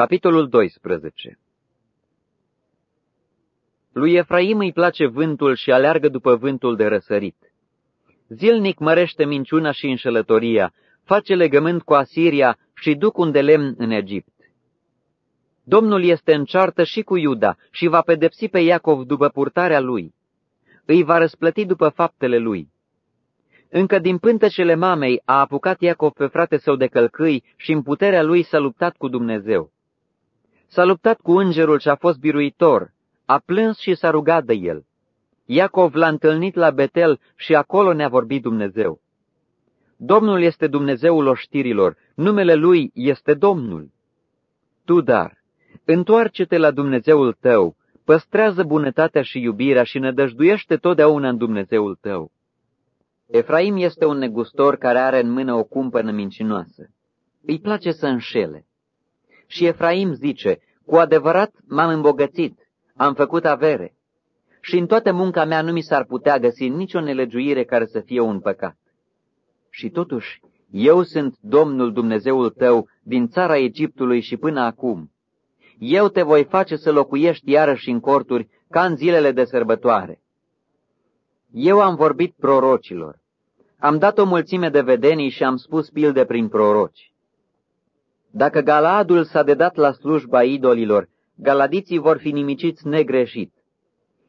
Capitolul 12 Lui Efraim îi place vântul și aleargă după vântul de răsărit. Zilnic mărește minciuna și înșelătoria, face legământ cu Asiria și duc un de lemn în Egipt. Domnul este în ceartă și cu Iuda și va pedepsi pe Iacov după purtarea lui. Îi va răsplăti după faptele lui. Încă din pântecele mamei a apucat Iacov pe frate său de călcâi și în puterea lui s-a luptat cu Dumnezeu. S-a luptat cu îngerul ce a fost biruitor, a plâns și s-a rugat de el. Iacov l-a întâlnit la Betel și acolo ne-a vorbit Dumnezeu. Domnul este Dumnezeul oștirilor, numele Lui este Domnul. Tu, dar, întoarce-te la Dumnezeul tău, păstrează bunătatea și iubirea și nădăjduiește totdeauna în Dumnezeul tău. Efraim este un negustor care are în mână o cumpănă mincinoasă. Îi place să înșele. Și Efraim zice, cu adevărat m-am îmbogățit, am făcut avere. Și în toată munca mea nu mi s-ar putea găsi nicio nelegiuire care să fie un păcat. Și totuși, eu sunt Domnul Dumnezeul tău din țara Egiptului și până acum. Eu te voi face să locuiești iarăși în corturi ca în zilele de sărbătoare. Eu am vorbit prorocilor. Am dat o mulțime de vedenii și am spus pilde prin proroci. Dacă Galaadul s-a dedat la slujba idolilor, galadiții vor fi nimiciți negreșit.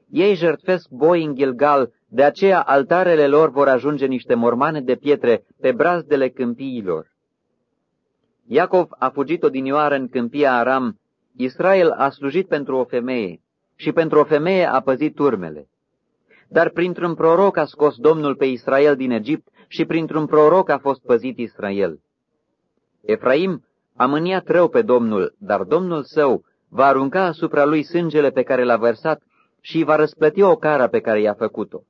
Ei jertfesc boi în Gilgal, de aceea altarele lor vor ajunge niște mormane de pietre pe brazdele câmpiilor. Iacov a fugit odinioară în câmpia Aram, Israel a slujit pentru o femeie și pentru o femeie a păzit turmele. Dar printr-un proroc a scos Domnul pe Israel din Egipt și printr-un proroc a fost păzit Israel. Efraim a mâniat rău pe Domnul, dar Domnul său va arunca asupra lui sângele pe care l-a vărsat și va răsplăti o cara pe care i-a făcut-o.